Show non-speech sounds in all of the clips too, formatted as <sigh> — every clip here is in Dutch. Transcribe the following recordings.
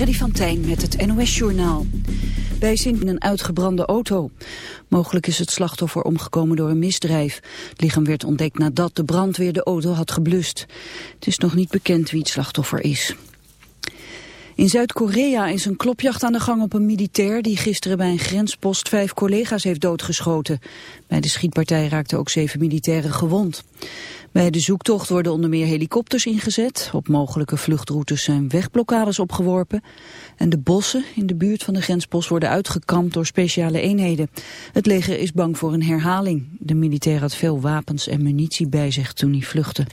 Freddy van Tijn met het NOS-journaal. Bij Sint in een uitgebrande auto. Mogelijk is het slachtoffer omgekomen door een misdrijf. Het lichaam werd ontdekt nadat de brandweer de auto had geblust. Het is nog niet bekend wie het slachtoffer is. In Zuid-Korea is een klopjacht aan de gang op een militair... die gisteren bij een grenspost vijf collega's heeft doodgeschoten. Bij de schietpartij raakten ook zeven militairen gewond. Bij de zoektocht worden onder meer helikopters ingezet. Op mogelijke vluchtroutes zijn wegblokkades opgeworpen. En de bossen in de buurt van de grenspost worden uitgekampt door speciale eenheden. Het leger is bang voor een herhaling. De militair had veel wapens en munitie bij zich toen hij vluchtte.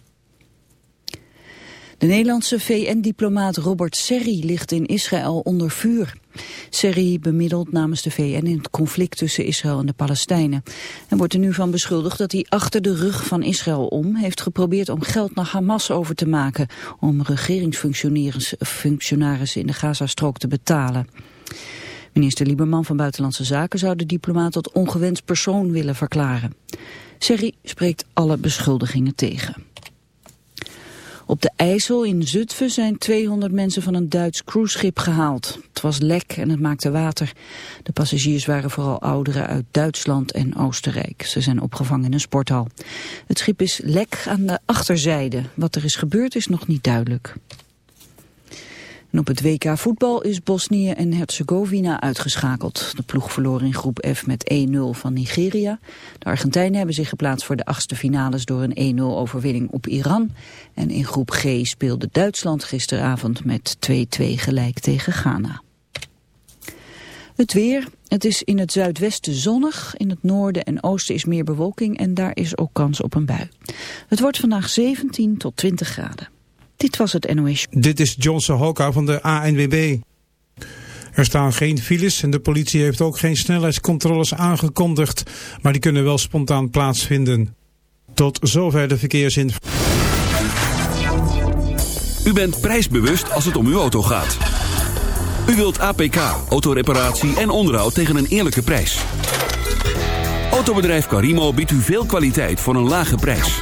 De Nederlandse VN-diplomaat Robert Serri ligt in Israël onder vuur. Serri bemiddelt namens de VN in het conflict tussen Israël en de Palestijnen. En wordt er nu van beschuldigd dat hij achter de rug van Israël om heeft geprobeerd om geld naar Hamas over te maken. Om regeringsfunctionarissen in de Gazastrook te betalen. Minister Lieberman van Buitenlandse Zaken zou de diplomaat tot ongewenst persoon willen verklaren. Serri spreekt alle beschuldigingen tegen. Op de IJssel in Zutphen zijn 200 mensen van een Duits cruiseschip gehaald. Het was lek en het maakte water. De passagiers waren vooral ouderen uit Duitsland en Oostenrijk. Ze zijn opgevangen in een sporthal. Het schip is lek aan de achterzijde. Wat er is gebeurd is nog niet duidelijk op het WK voetbal is Bosnië en Herzegovina uitgeschakeld. De ploeg verloor in groep F met 1-0 van Nigeria. De Argentijnen hebben zich geplaatst voor de achtste finales door een 1-0 overwinning op Iran. En in groep G speelde Duitsland gisteravond met 2-2 gelijk tegen Ghana. Het weer. Het is in het zuidwesten zonnig. In het noorden en oosten is meer bewolking en daar is ook kans op een bui. Het wordt vandaag 17 tot 20 graden. Dit was het NOS. Dit is Johnson Hoka van de ANWB. Er staan geen files en de politie heeft ook geen snelheidscontroles aangekondigd, maar die kunnen wel spontaan plaatsvinden. Tot zover de verkeersinformatie. U bent prijsbewust als het om uw auto gaat. U wilt APK, autoreparatie en onderhoud tegen een eerlijke prijs. Autobedrijf Carimo biedt u veel kwaliteit voor een lage prijs.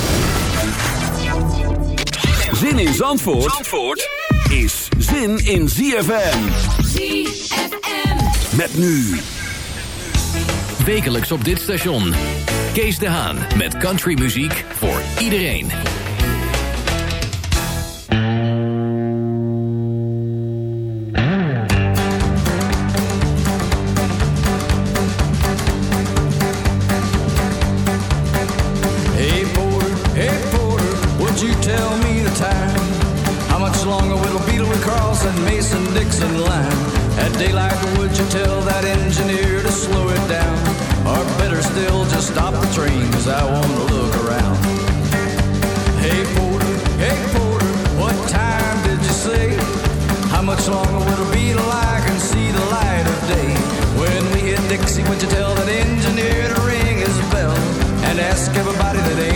Zin in Zandvoort, Zandvoort? is zin in ZFM. ZFM. Met nu. Wekelijks op dit station. Kees de Haan met countrymuziek voor iedereen. You tell that engineer to ring his bell? And ask everybody that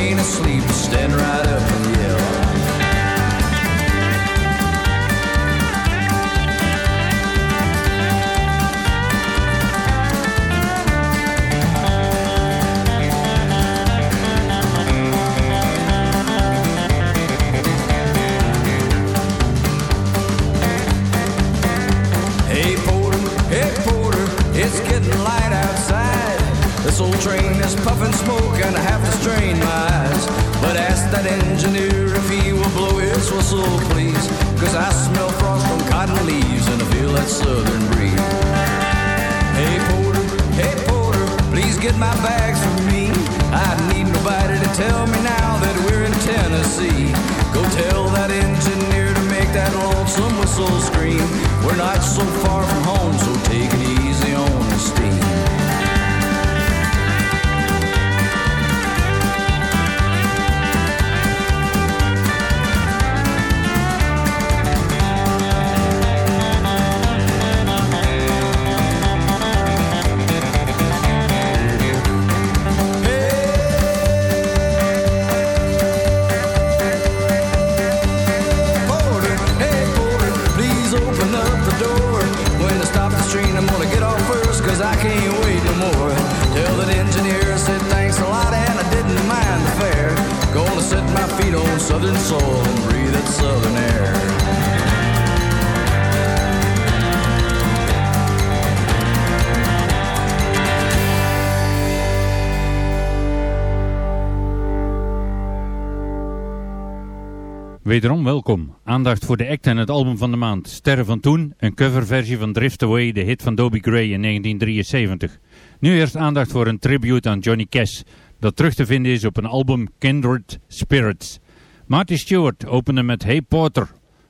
Wederom welkom. Aandacht voor de act en het album van de maand. Sterren van Toen, een coverversie van Drift Away, de hit van Dobie Gray in 1973. Nu eerst aandacht voor een tribute aan Johnny Cash, dat terug te vinden is op een album Kindred Spirits. Marty Stewart opende met Hey Porter.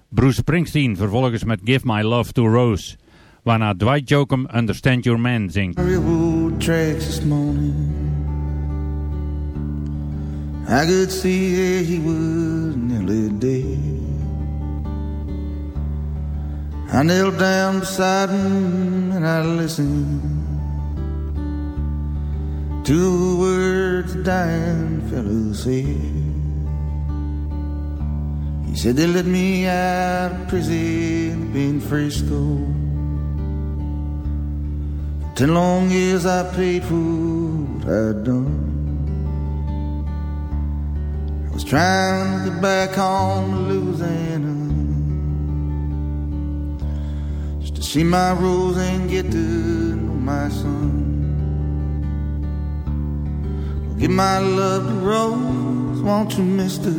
Bruce Springsteen vervolgens met Give My Love to Rose. Waarna Dwight Jokum Understand Your Man zingt. I could see he was nearly dead. I knelt down beside him and I listened to the words the dying fellow said. He said they let me out of prison in Frisco. For ten long years I paid for what I'd done. Was trying to get back home to Louisiana. Just to see my Rose and get to know my son. give my love to Rose, won't you, mister?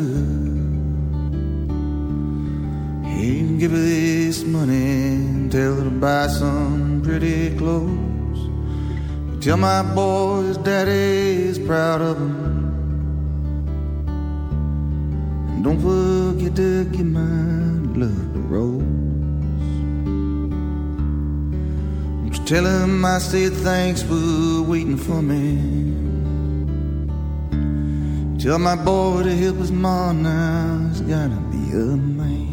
You can give her this money and tell her to buy some pretty clothes. Tell my boy his daddy is proud of him. Don't forget to give my love to Rose. Won't tell him I said thanks for waiting for me. Tell my boy to help his mom now, he's gotta be a man.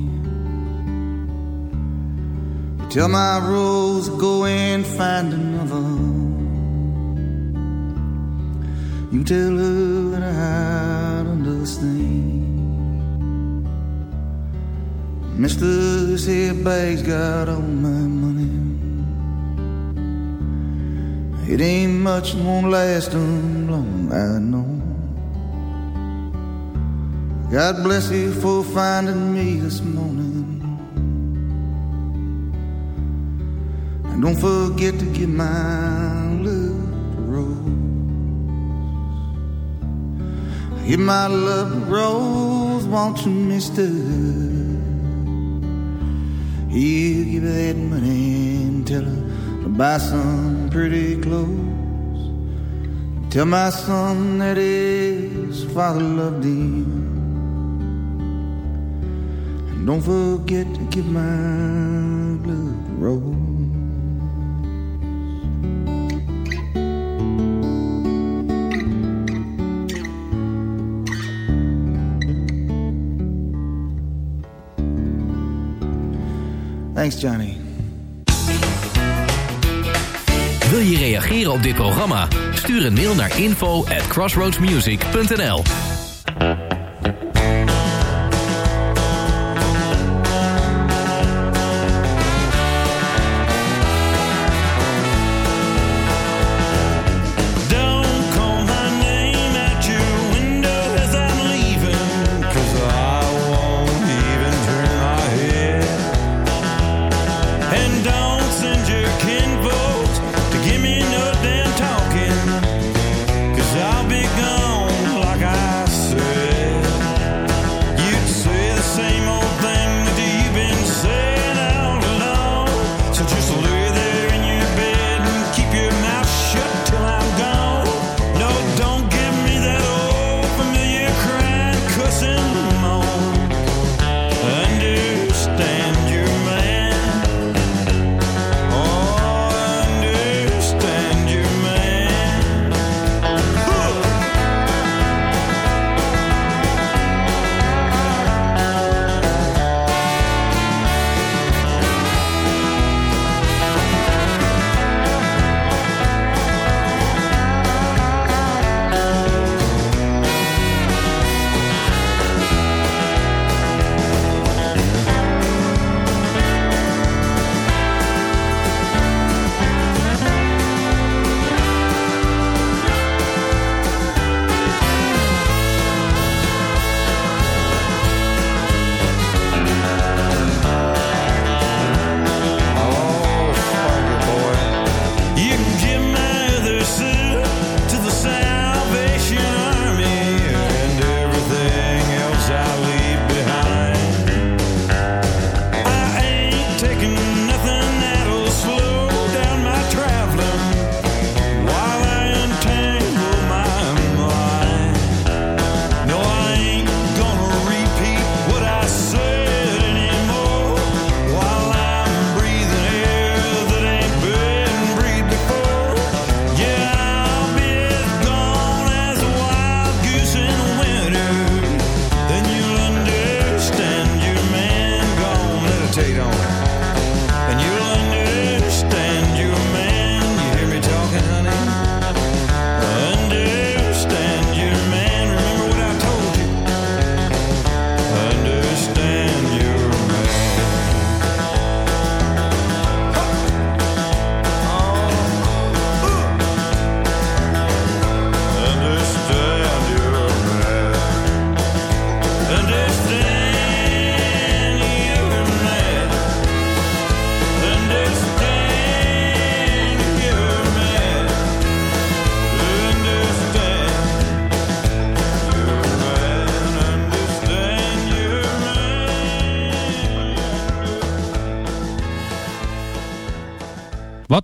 Tell my rose go and find another. You tell her that I understand. Mister, this here bag's got all my money. It ain't much, and won't last long, I know. God bless you for finding me this morning. And don't forget to give my love Rose. Give my love to Rose, won't you, mister? He'll give her that money and tell her to buy some pretty clothes. Tell my son that his father loved him. And don't forget to give my blue rose. Thanks, Johnny. Wil je reageren op dit programma? Stuur een mail naar info at crossroadsmusic.nl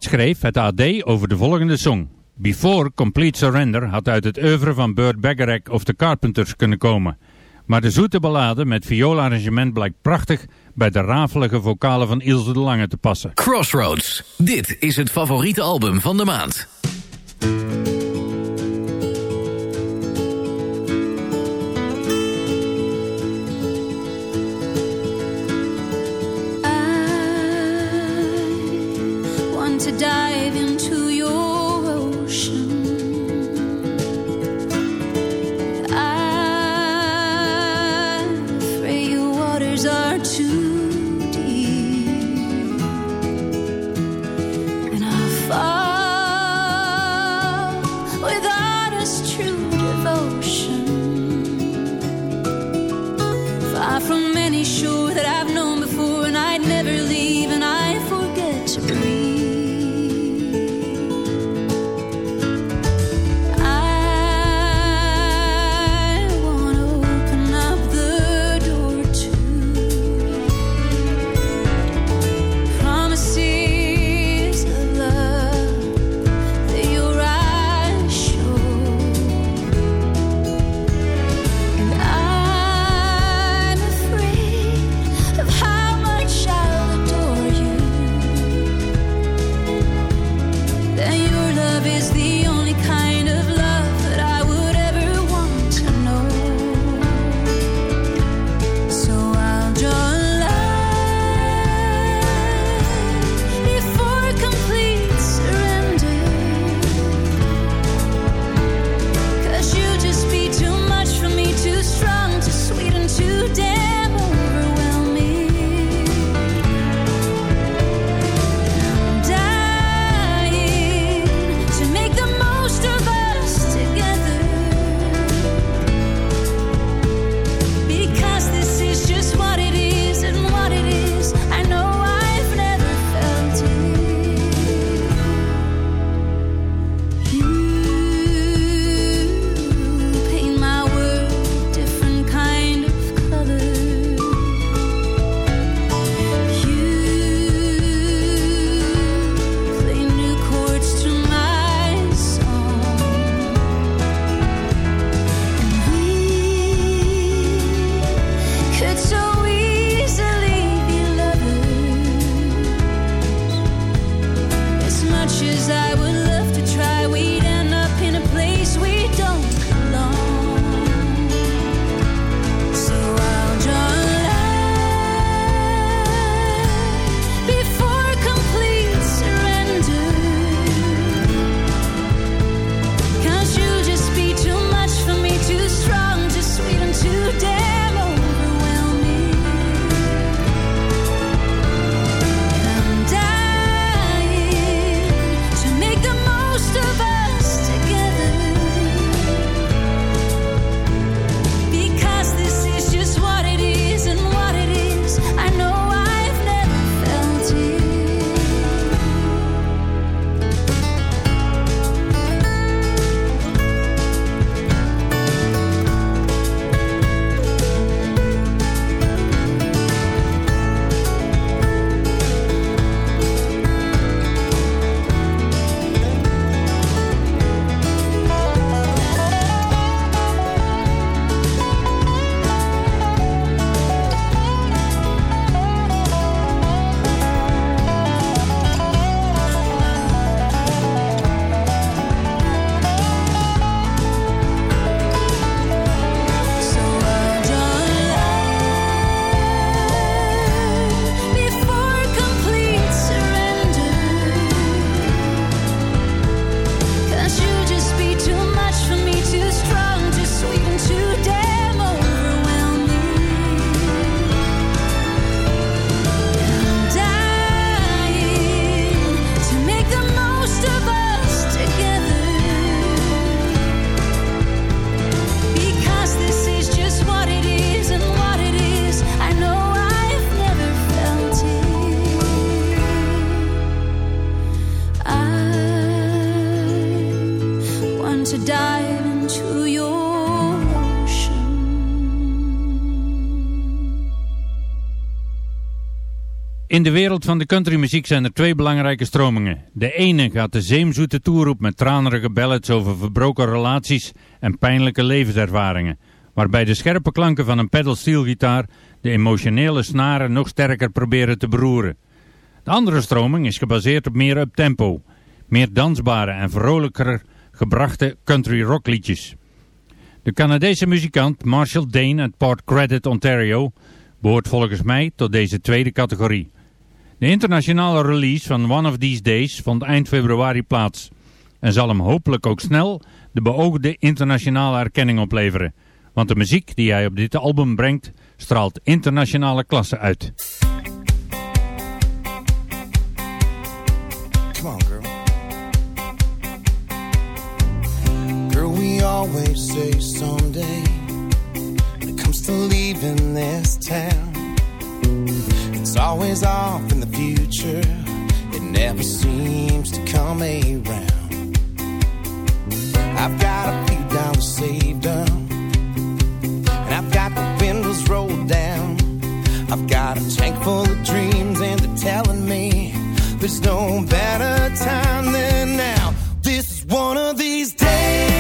schreef het AD over de volgende song. Before Complete Surrender had uit het oeuvre van Burt Bacharach of The Carpenters kunnen komen. Maar de zoete ballade met vioolarrangement blijkt prachtig bij de rafelige vocalen van Ilse de Lange te passen. Crossroads, dit is het favoriete album van de maand. In de wereld van de countrymuziek zijn er twee belangrijke stromingen. De ene gaat de zeemzoete toer op met tranerige ballads over verbroken relaties en pijnlijke levenservaringen, waarbij de scherpe klanken van een pedal steel gitaar de emotionele snaren nog sterker proberen te beroeren. De andere stroming is gebaseerd op meer up-tempo, meer dansbare en vrolijker gebrachte country rock liedjes. De Canadese muzikant Marshall Dane uit Port Credit, Ontario behoort volgens mij tot deze tweede categorie. De internationale release van One of These Days vond eind februari plaats en zal hem hopelijk ook snel de beoogde internationale erkenning opleveren. Want de muziek die hij op dit album brengt straalt internationale klasse uit. Come on, girl. Girl, we always say someday when it comes to leaving this town. It's always off in the future. It never seems to come around. I've got a few dollars saved up, and I've got the windows rolled down. I've got a tank full of dreams, and they're telling me there's no better time than now. This is one of these days.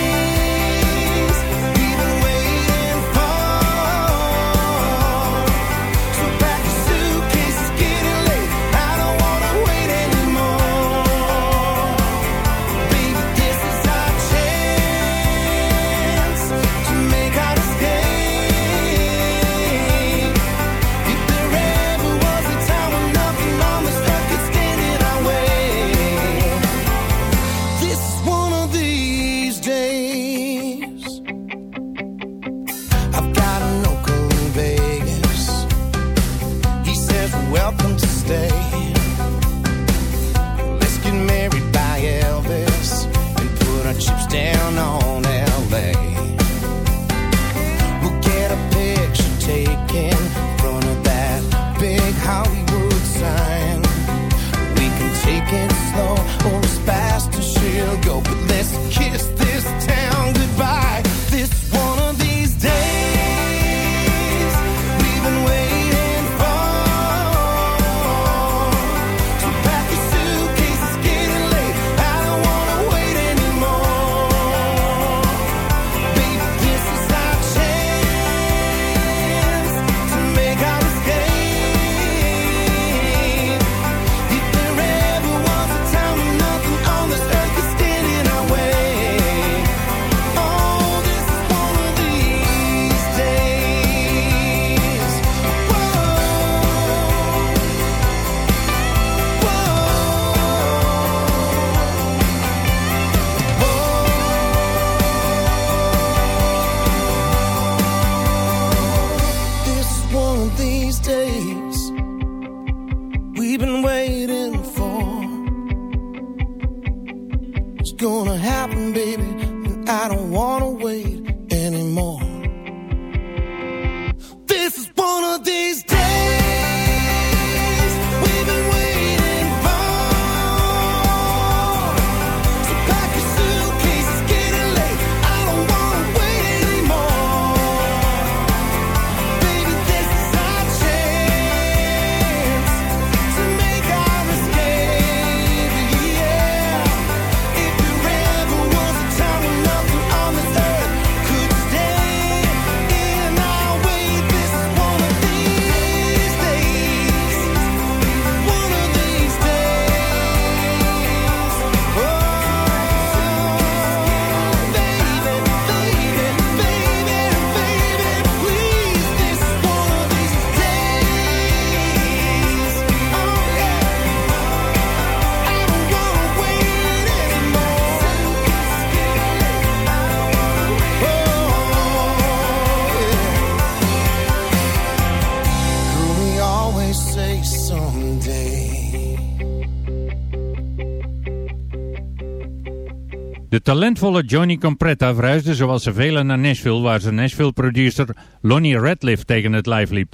Talentvolle Johnny Compretta verhuisde zoals ze velen naar Nashville, waar zijn Nashville-producer Lonnie Radcliffe tegen het lijf liep.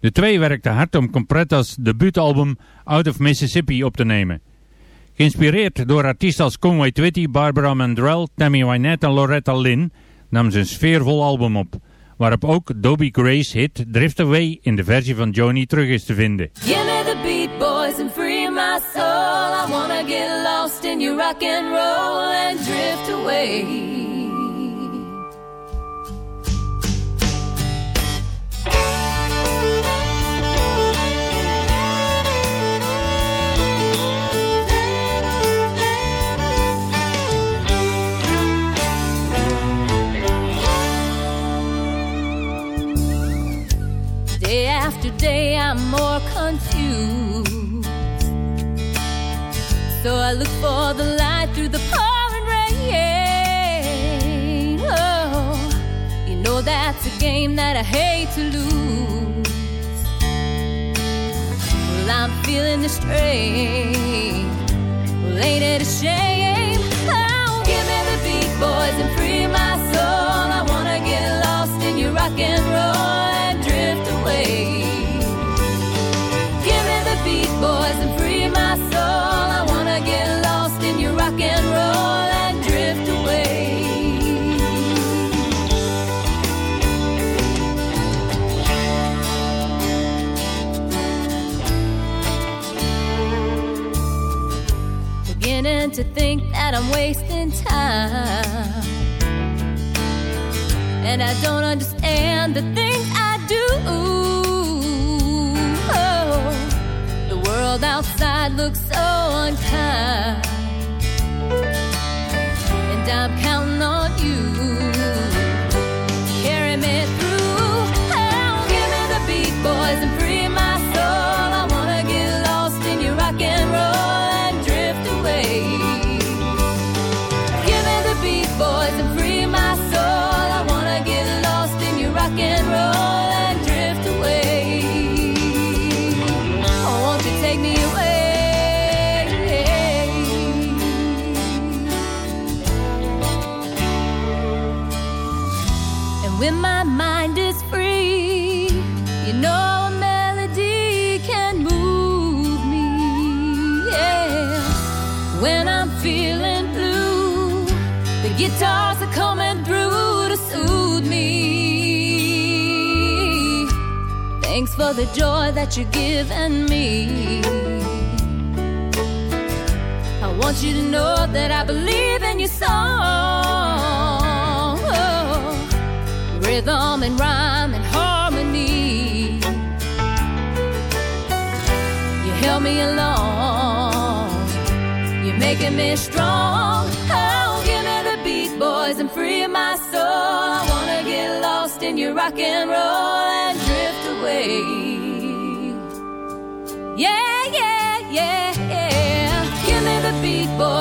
De twee werkten hard om Compretta's debuutalbum Out of Mississippi op te nemen. Geïnspireerd door artiesten als Conway Twitty, Barbara Mandrell, Tammy Wynette en Loretta Lynn nam ze een sfeervol album op, waarop ook Dobie Gray's hit Drift Away in de versie van Johnny terug is te vinden. Soul. I wanna get lost in your rock and roll and drift away. So I look for the light through the pouring rain. Oh, you know that's a game that I hate to lose. Well, I'm feeling the strain. Well, ain't it a shame? Oh, give me the beat, boys, and free to think that I'm wasting time. And I don't understand the things I do. Oh, the world outside looks so unkind. And I'm counting on you. Carry me through. Oh, give me the beat, boys, Thanks for the joy that you're giving me. I want you to know that I believe in your song. Oh, rhythm and rhyme and harmony. You help me along. You're making me strong. Oh, give me the beat, boys, and free my soul. I wanna get lost in your rock and roll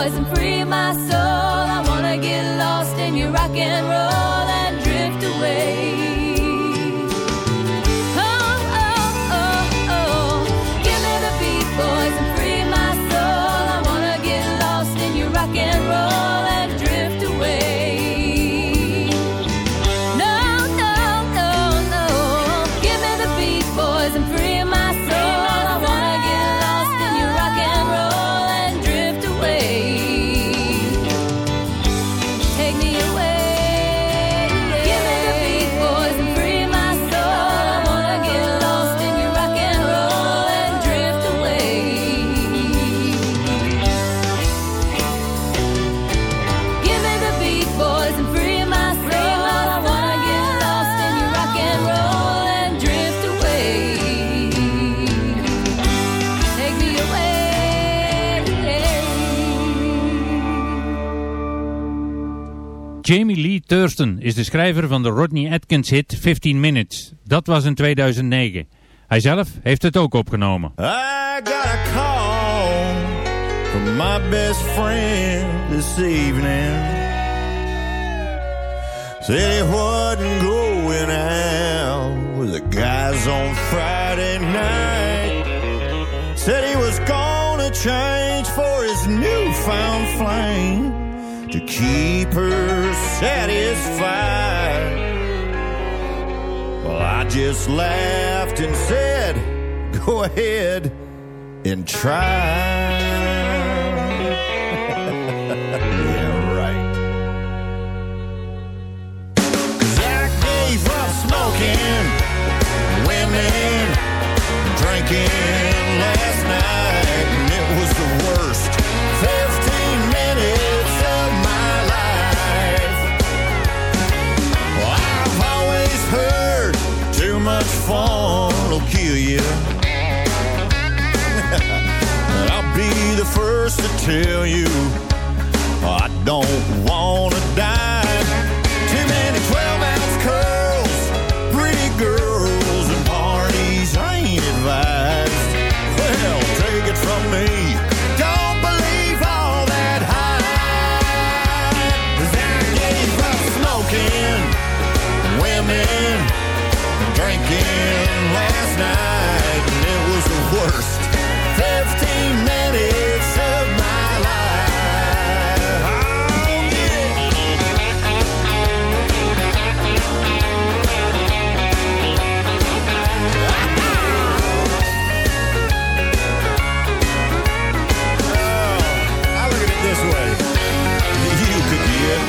boys, and free my soul. I wanna get lost in your rock and roll Jamie Lee Thurston is de schrijver van de Rodney Atkins hit 15 Minutes. Dat was in 2009. Hij zelf heeft het ook opgenomen. I got a call from my best friend this evening. Said he wasn't going out with the guys on Friday night. Said he was gonna change for his newfound flame to keep her satisfied. Well, I just laughed and said, <laughs> Go ahead and try. <laughs> yeah, right. I gave up smoking, women, drinking last will kill you. <laughs> I'll be the first to tell you I don't wanna die. Night, and it was the worst 15 minutes of my life. Oh, yeah. I look at it this way. You could get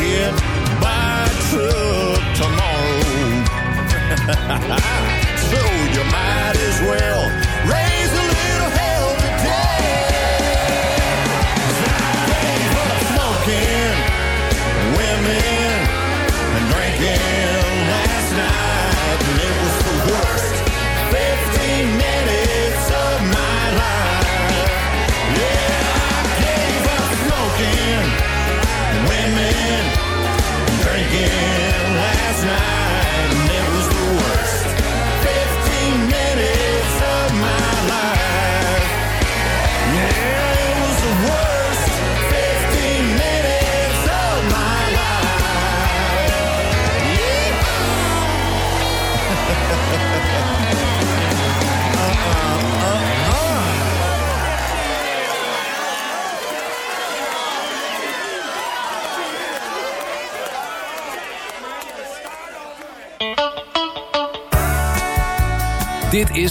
hit by a truck tomorrow. <laughs>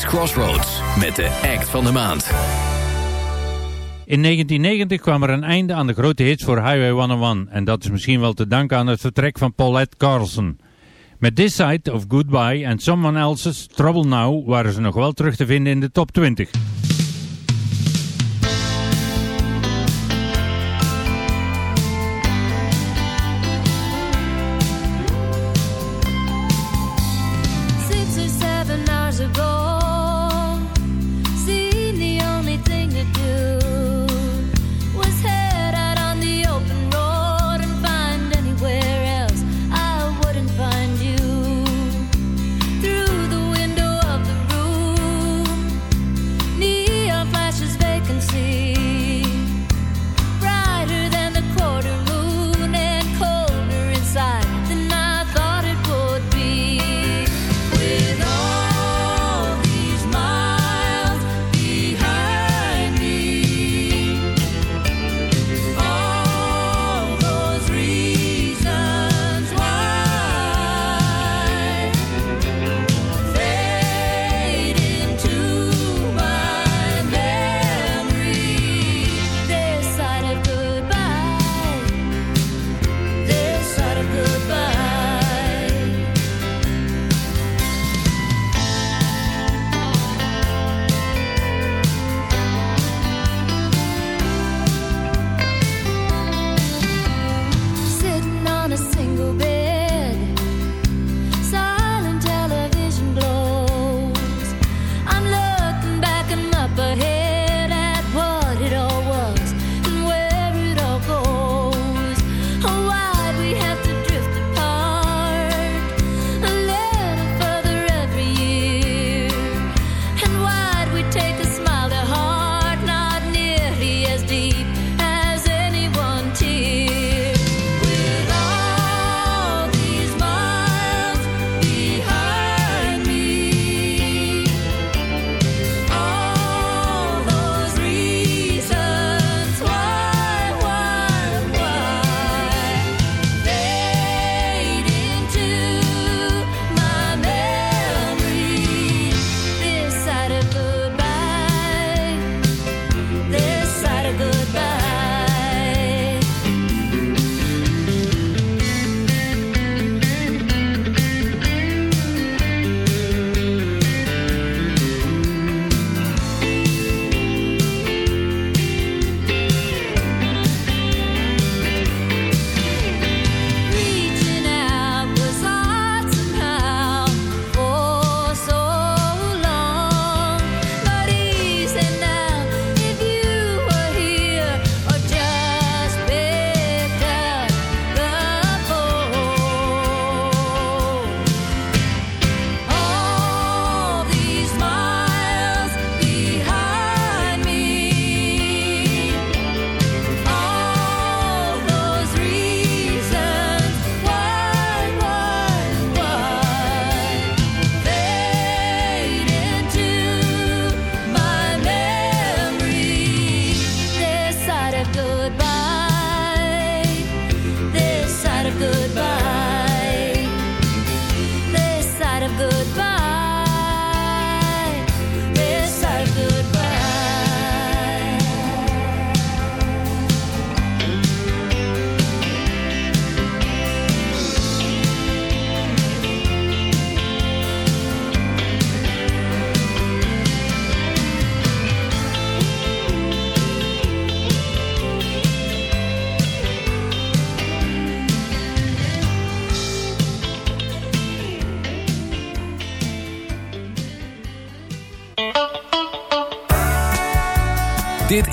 Crossroads met de act van de maand. In 1990 kwam er een einde aan de grote hits voor Highway 101 en dat is misschien wel te danken aan het vertrek van Paulette Carlson. Met This Side of Goodbye en Someone Else's Trouble Now waren ze nog wel terug te vinden in de top 20.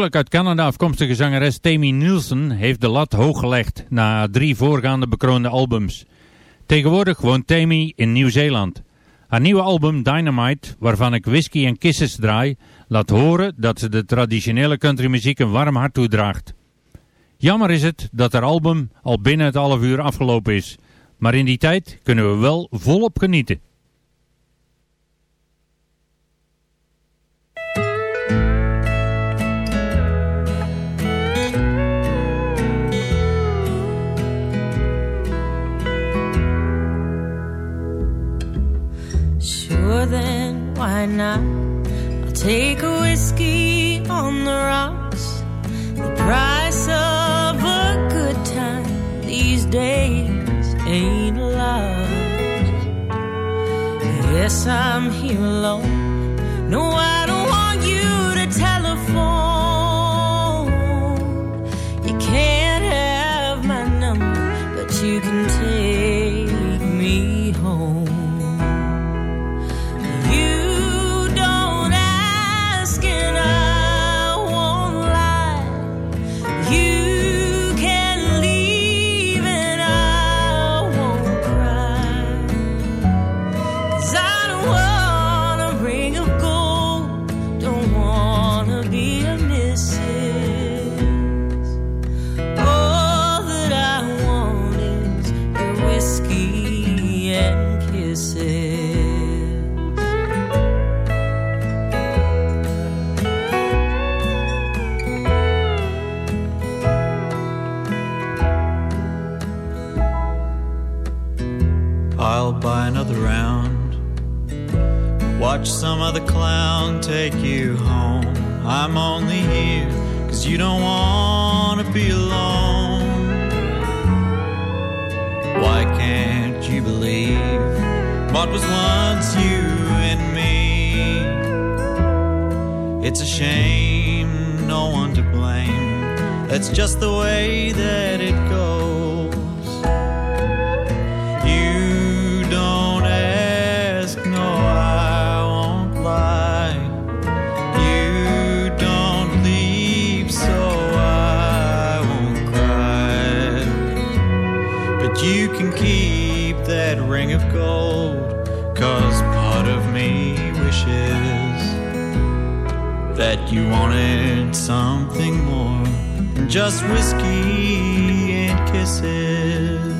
Oorspronkelijk uit Canada afkomstige zangeres Tammy Nielsen heeft de lat hooggelegd na drie voorgaande bekroonde albums. Tegenwoordig woont Tammy in Nieuw-Zeeland. Haar nieuwe album Dynamite, waarvan ik Whisky en Kisses draai, laat horen dat ze de traditionele countrymuziek een warm hart toedraagt. Jammer is het dat haar album al binnen het half uur afgelopen is, maar in die tijd kunnen we wel volop genieten. I'll take a whiskey on the rocks. The price of a good time these days ain't a lot. Yes, I'm here alone. No, I some other clown take you home. I'm only here cause you don't wanna be alone. Why can't you believe what was once you and me? It's a shame, no one to blame. That's just the way that it goes. Ring of gold, cause part of me wishes that you wanted something more than just whiskey and kisses.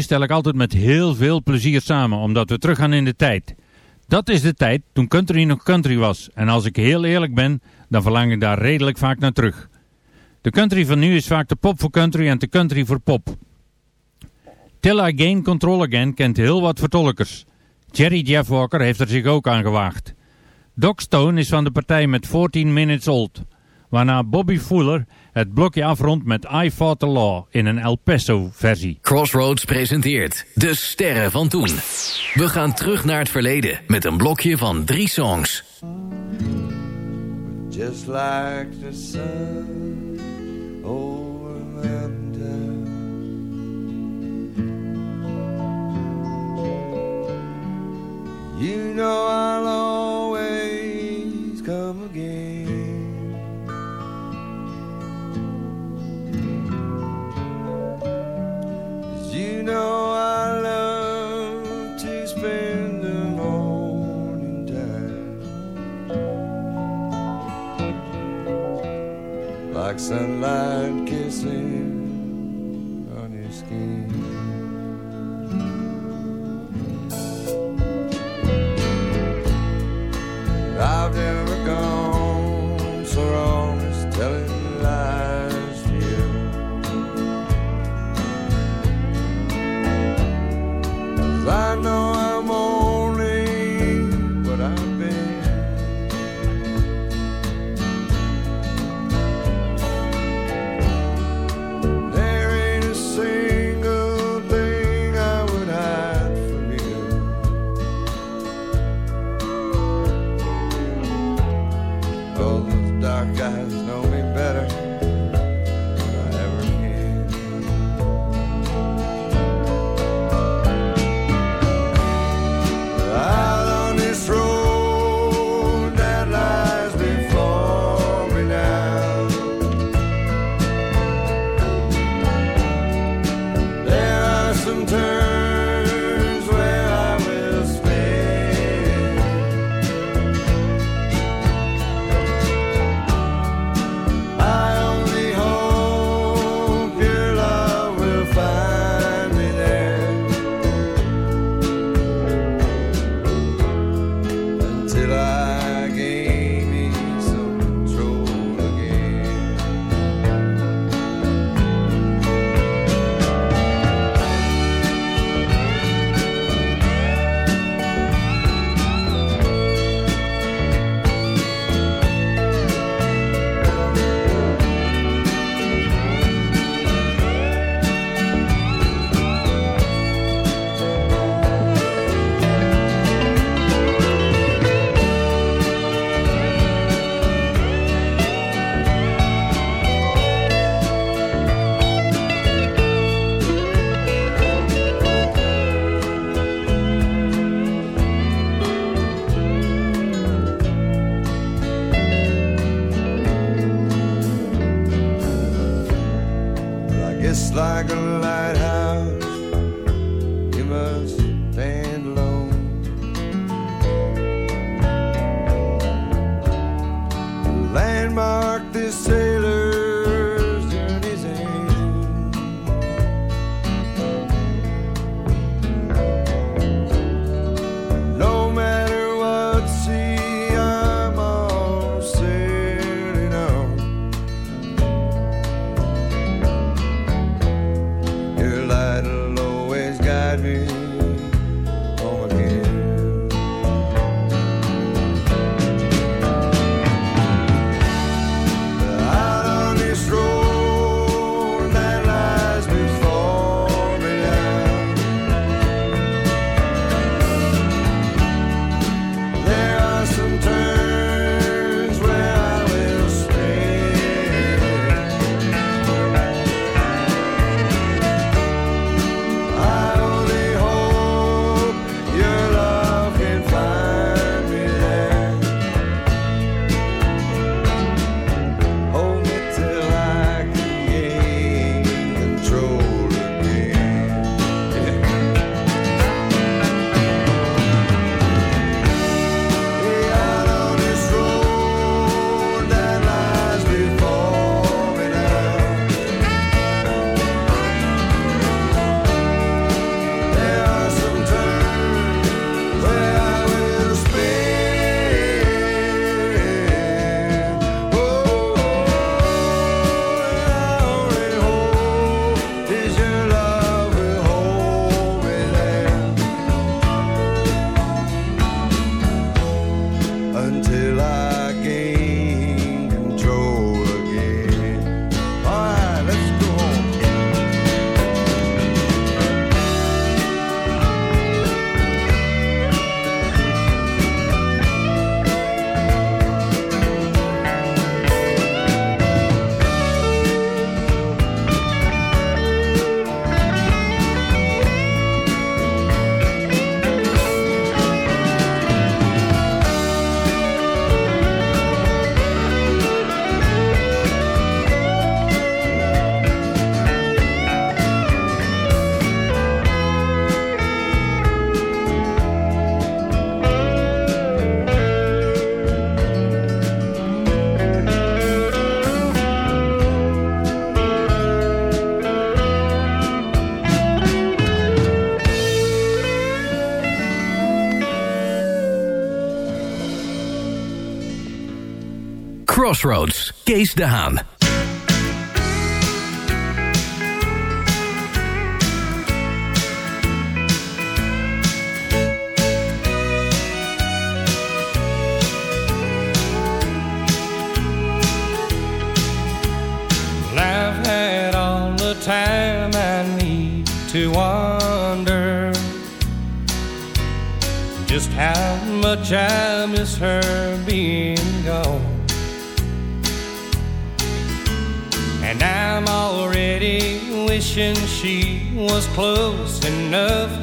Stel ik altijd met heel veel plezier samen, omdat we teruggaan in de tijd. Dat is de tijd toen country nog country was. En als ik heel eerlijk ben, dan verlang ik daar redelijk vaak naar terug. De country van nu is vaak de pop voor country en de country voor pop. Till I Gain Control Again kent heel wat vertolkers. Jerry Jeff Walker heeft er zich ook aan gewaagd. Doc Stone is van de partij met 14 Minutes Old. Waarna Bobby Fuller het blokje afrondt met I Fought the Law in een El Paso versie. Crossroads presenteert De Sterren van Toen. We gaan terug naar het verleden met een blokje van drie songs. Just like the sun over mountain You know I'll know I love to spend the morning time like sunlight I know Crossroads. Gaze down. wishing she was close enough.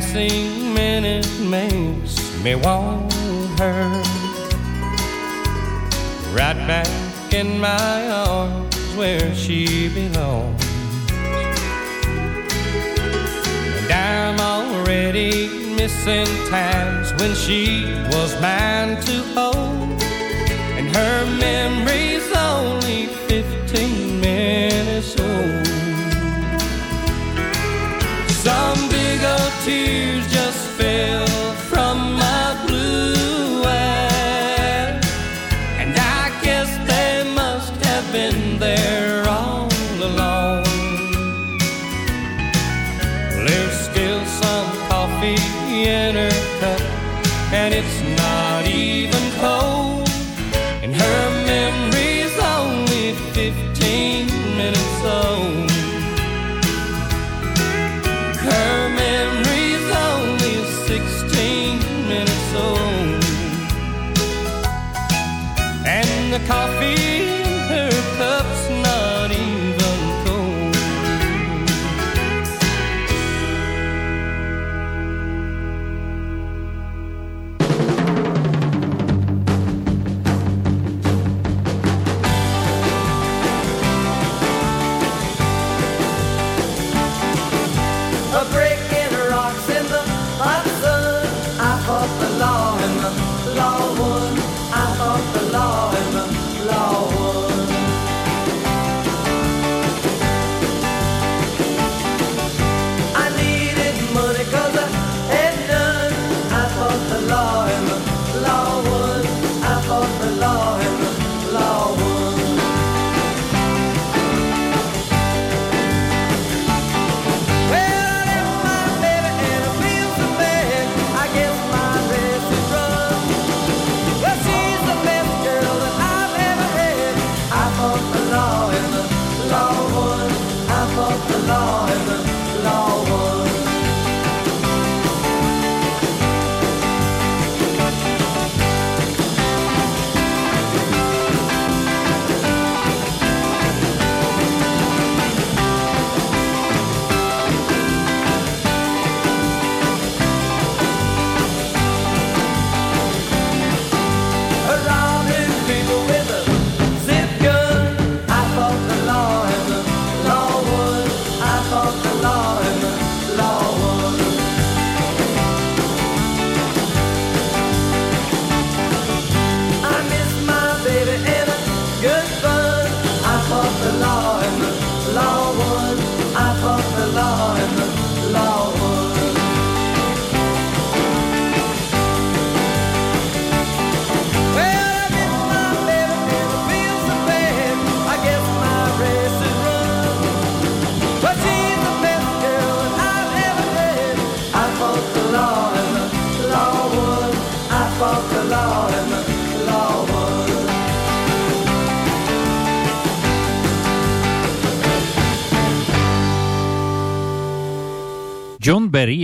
passing minute makes me want her right back in my arms where she belongs. And I'm already missing times when she was mine to hold, and her memory's only 15 minutes old. to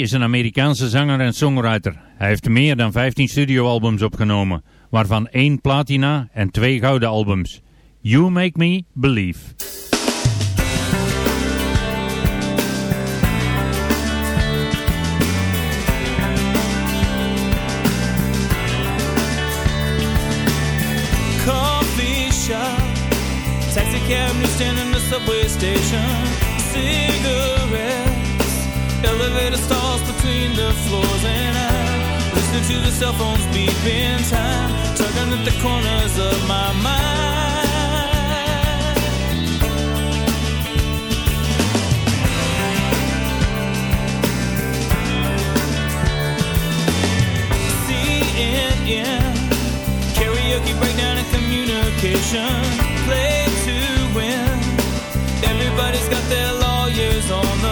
is een Amerikaanse zanger en songwriter. Hij heeft meer dan 15 studioalbums opgenomen, waarvan één platina en twee gouden albums. You Make Me Believe. coffee shop, taxi cab in the subway station, floors, and I listen to the cell phones beeping time, tugging at the corners of my mind. CNN karaoke breakdown and communication. Play to win. Everybody's got their lawyers on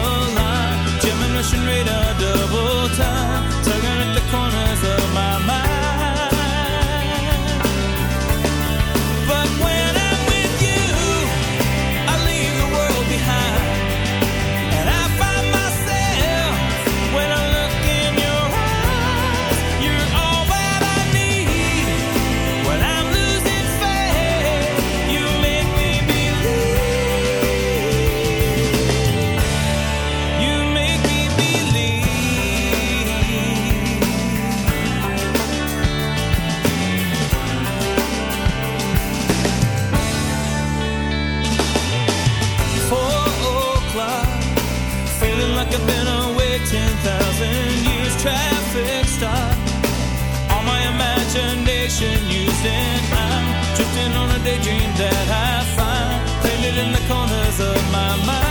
imagination used and I'm drifting on a daydream that I find. Painted in the corners of my mind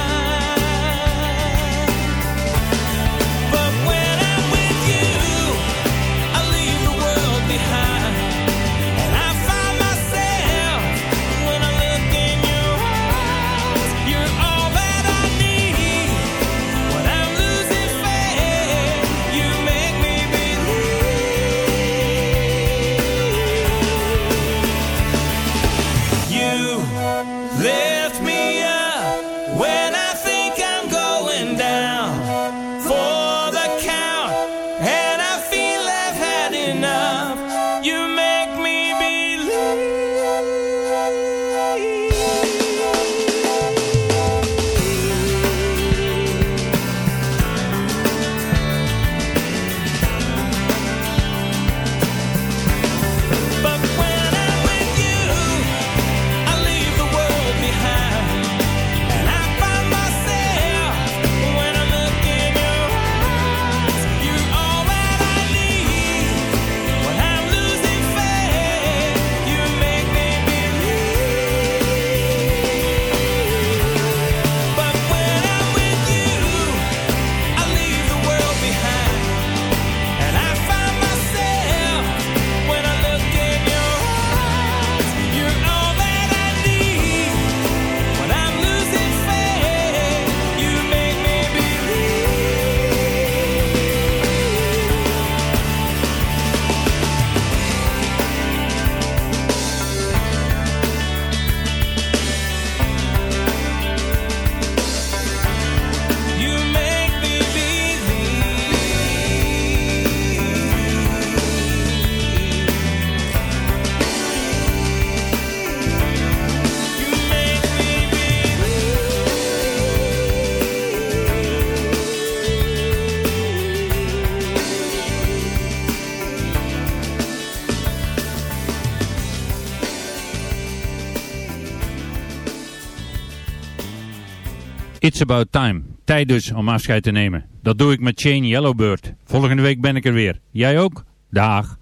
About time. Tijd dus om afscheid te nemen. Dat doe ik met Shane Yellowbird. Volgende week ben ik er weer. Jij ook? Dag.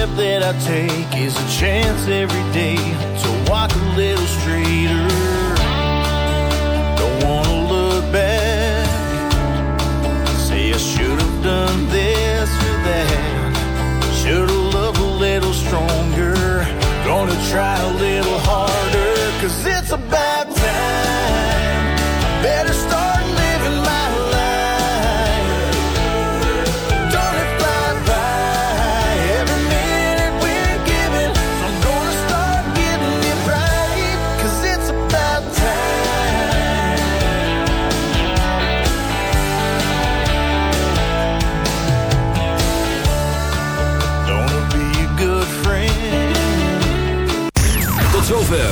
step that I take is a chance every day to walk a little straighter. Don't wanna look back. Say I should have done this or that. Should have loved a little stronger. Gonna try a little harder, cause it's about